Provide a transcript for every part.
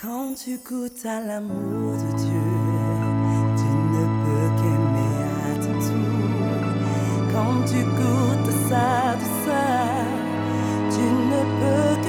Quand tu goûtes à l'amour de Dieu, tu ne peux qu'aimer à ton tour. Quand tu goûtes à ça, tu ne peux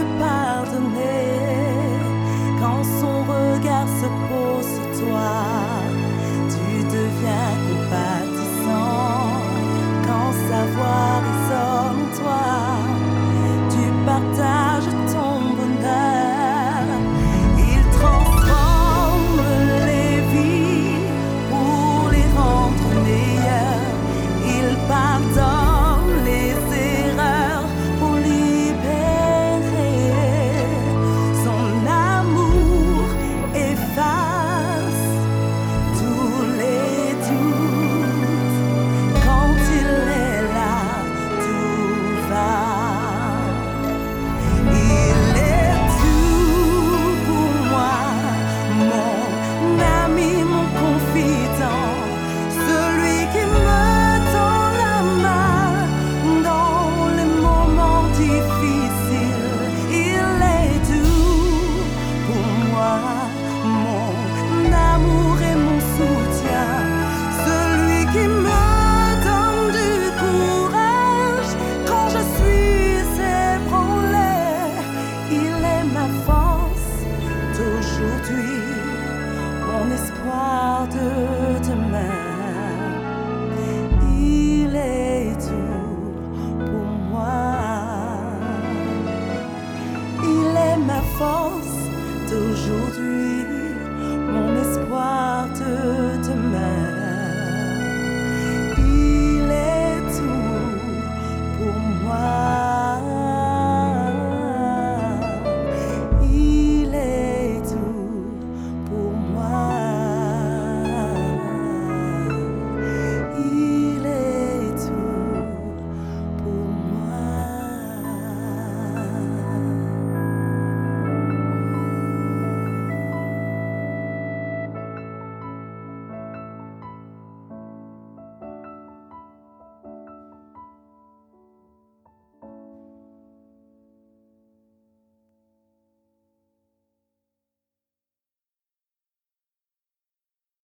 mon espoir de demain. Il est tout pour moi. Il est ma force d'aujourd'hui.